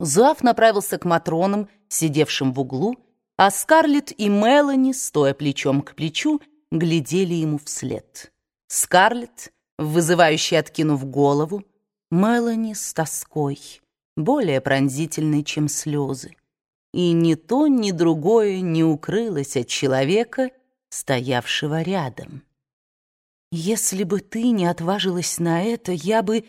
Зуав направился к Матронам, сидевшим в углу, а Скарлетт и Мелани, стоя плечом к плечу, глядели ему вслед. Скарлетт, вызывающе откинув голову, Мелани с тоской, более пронзительной, чем слезы. И ни то, ни другое не укрылось от человека, стоявшего рядом. «Если бы ты не отважилась на это, я бы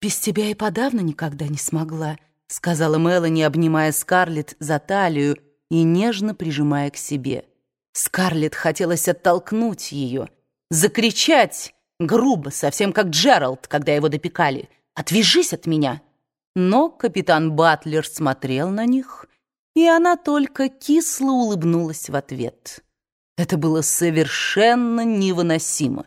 без тебя и подавно никогда не смогла», сказала Мелани, обнимая Скарлетт за талию и нежно прижимая к себе. Скарлетт хотелось оттолкнуть ее, закричать грубо, совсем как Джеральд, когда его допекали. «Отвяжись от меня!» Но капитан Батлер смотрел на них, и она только кисло улыбнулась в ответ. Это было совершенно невыносимо.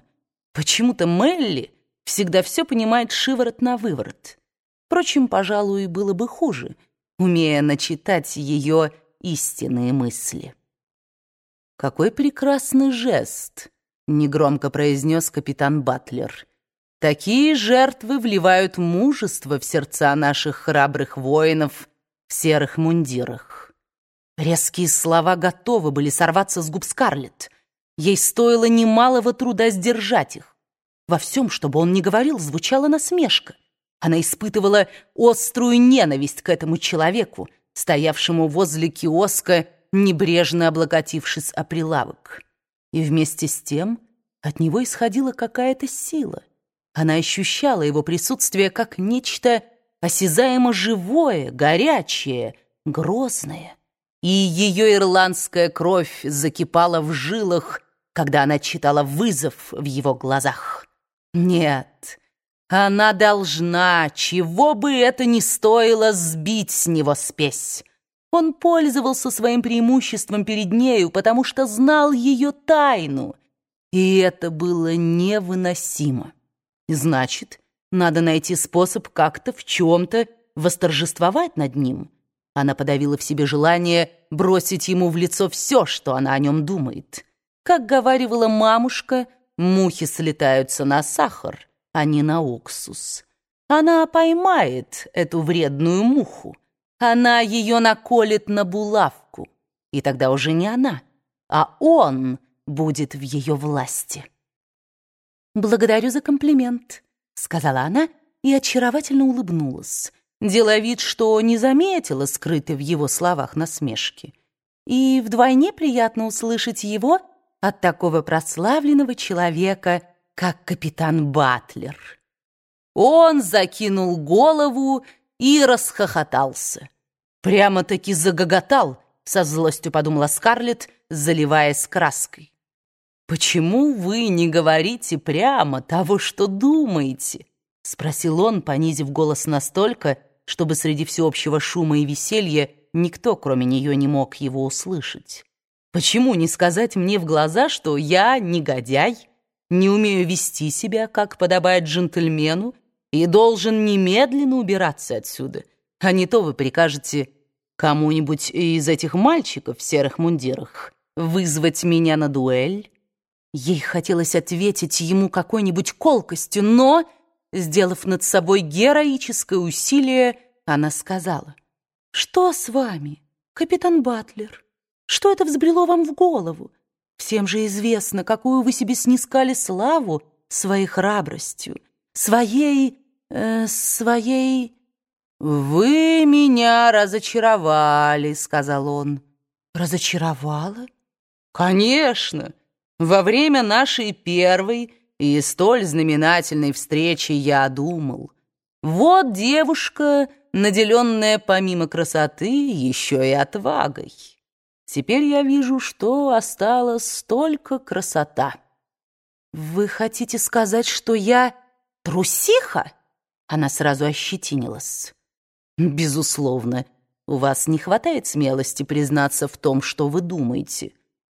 Почему-то Мелли всегда все понимает шиворот на выворот. Впрочем, пожалуй, было бы хуже, умея начитать ее истинные мысли. «Какой прекрасный жест!» — негромко произнес капитан Батлер. «Такие жертвы вливают мужество в сердца наших храбрых воинов в серых мундирах». Резкие слова готовы были сорваться с губ Скарлетт. Ей стоило немалого труда сдержать их. Во всем, чтобы он не говорил, звучала насмешка. Она испытывала острую ненависть к этому человеку, стоявшему возле киоска, небрежно облокотившись о прилавок. И вместе с тем от него исходила какая-то сила. Она ощущала его присутствие как нечто осязаемо живое, горячее, грозное. И ее ирландская кровь закипала в жилах, когда она читала вызов в его глазах. Нет, она должна, чего бы это ни стоило, сбить с него спесь. Он пользовался своим преимуществом перед нею, потому что знал ее тайну, и это было невыносимо. Значит, надо найти способ как-то в чем-то восторжествовать над ним. Она подавила в себе желание бросить ему в лицо все, что она о нем думает. Как говаривала мамушка, мухи слетаются на сахар — а не на уксус. Она поймает эту вредную муху. Она ее наколет на булавку. И тогда уже не она, а он будет в ее власти. «Благодарю за комплимент», — сказала она и очаровательно улыбнулась, делая вид, что не заметила скрытой в его словах насмешки. И вдвойне приятно услышать его от такого прославленного человека — как капитан Батлер. Он закинул голову и расхохотался. Прямо-таки загоготал, со злостью подумала Скарлетт, заливаясь краской. «Почему вы не говорите прямо того, что думаете?» — спросил он, понизив голос настолько, чтобы среди всеобщего шума и веселья никто, кроме нее, не мог его услышать. «Почему не сказать мне в глаза, что я негодяй?» Не умею вести себя, как подобает джентльмену, и должен немедленно убираться отсюда. А не то вы прикажете кому-нибудь из этих мальчиков в серых мундирах вызвать меня на дуэль. Ей хотелось ответить ему какой-нибудь колкостью, но, сделав над собой героическое усилие, она сказала, «Что с вами, капитан Батлер? Что это взбрело вам в голову? Всем же известно, какую вы себе снискали славу своей храбростью, своей... Э, своей... «Вы меня разочаровали», — сказал он. «Разочаровала?» «Конечно! Во время нашей первой и столь знаменательной встречи я думал. Вот девушка, наделенная помимо красоты еще и отвагой». Теперь я вижу, что осталась только красота. Вы хотите сказать, что я трусиха? Она сразу ощетинилась. Безусловно, у вас не хватает смелости признаться в том, что вы думаете.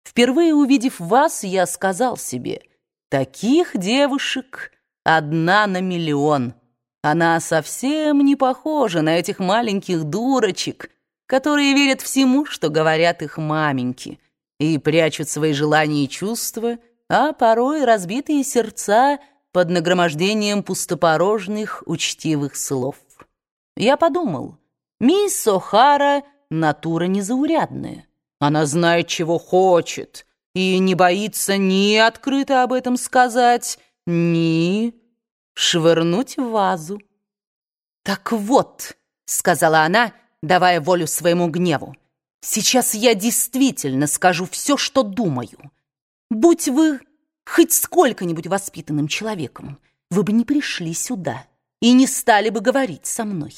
Впервые увидев вас, я сказал себе, таких девушек одна на миллион. Она совсем не похожа на этих маленьких дурочек, которые верят всему, что говорят их маменьки, и прячут свои желания и чувства, а порой разбитые сердца под нагромождением пустопорожных учтивых слов. Я подумал, Мисс О'Хара — натура незаурядная. Она знает, чего хочет, и не боится ни открыто об этом сказать, ни швырнуть в вазу. «Так вот», — сказала она, давая волю своему гневу, «сейчас я действительно скажу все, что думаю. Будь вы хоть сколько-нибудь воспитанным человеком, вы бы не пришли сюда и не стали бы говорить со мной.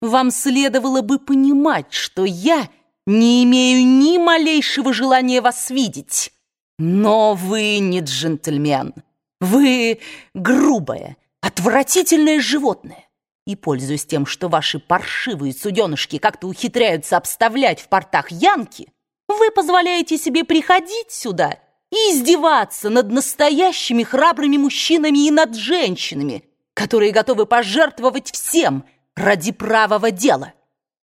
Вам следовало бы понимать, что я не имею ни малейшего желания вас видеть. Но вы не джентльмен. Вы грубое, отвратительное животное. И, пользуясь тем, что ваши паршивые суденышки как-то ухитряются обставлять в портах янки, вы позволяете себе приходить сюда и издеваться над настоящими храбрыми мужчинами и над женщинами, которые готовы пожертвовать всем ради правого дела.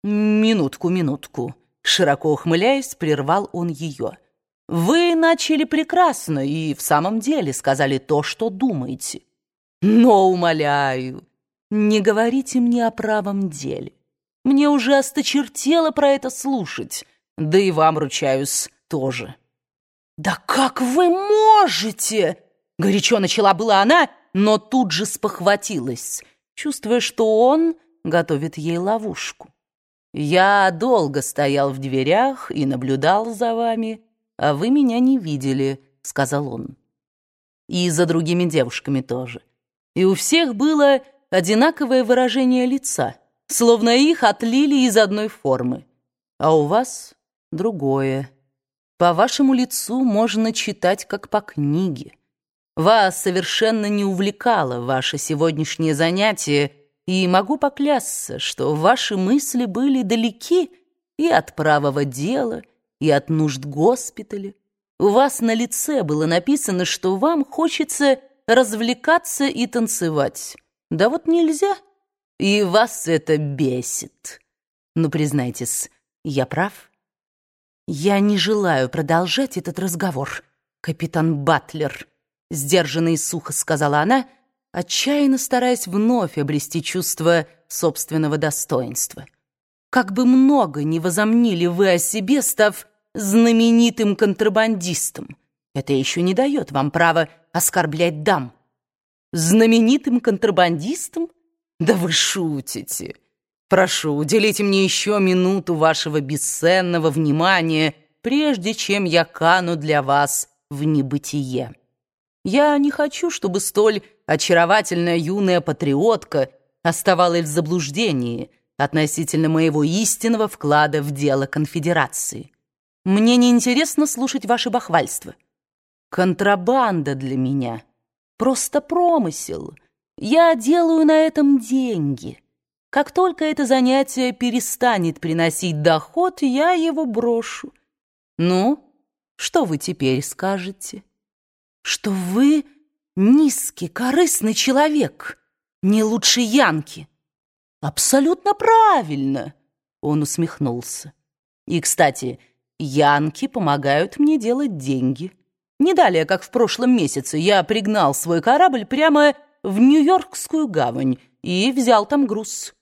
Минутку, минутку. Широко ухмыляясь, прервал он ее. Вы начали прекрасно и в самом деле сказали то, что думаете. Но, умоляю, не говорите мне о правом деле. Мне уже осточертело про это слушать, да и вам, ручаюсь, тоже. «Да как вы можете?» Горячо начала была она, но тут же спохватилась, чувствуя, что он готовит ей ловушку. «Я долго стоял в дверях и наблюдал за вами, а вы меня не видели», — сказал он. «И за другими девушками тоже. И у всех было одинаковое выражение лица, словно их отлили из одной формы, а у вас другое». По вашему лицу можно читать, как по книге. Вас совершенно не увлекало ваше сегодняшнее занятие, и могу поклясться, что ваши мысли были далеки и от правого дела, и от нужд госпиталя. У вас на лице было написано, что вам хочется развлекаться и танцевать. Да вот нельзя, и вас это бесит. Ну, признайтесь, я прав?» «Я не желаю продолжать этот разговор, капитан Батлер», сдержанно и сухо сказала она, отчаянно стараясь вновь обрести чувство собственного достоинства. «Как бы много не возомнили вы о себе, став знаменитым контрабандистом, это еще не дает вам права оскорблять дам». «Знаменитым контрабандистом? Да вы шутите!» Прошу, уделите мне еще минуту вашего бесценного внимания, прежде чем я кану для вас в небытие. Я не хочу, чтобы столь очаровательная юная патриотка оставалась в заблуждении относительно моего истинного вклада в дело конфедерации. Мне не интересно слушать ваше бахвальство. Контрабанда для меня — просто промысел. Я делаю на этом деньги». Как только это занятие перестанет приносить доход, я его брошу. Ну, что вы теперь скажете? Что вы низкий, корыстный человек, не лучше Янки. Абсолютно правильно, он усмехнулся. И, кстати, Янки помогают мне делать деньги. Не далее, как в прошлом месяце, я пригнал свой корабль прямо в Нью-Йоркскую гавань и взял там груз.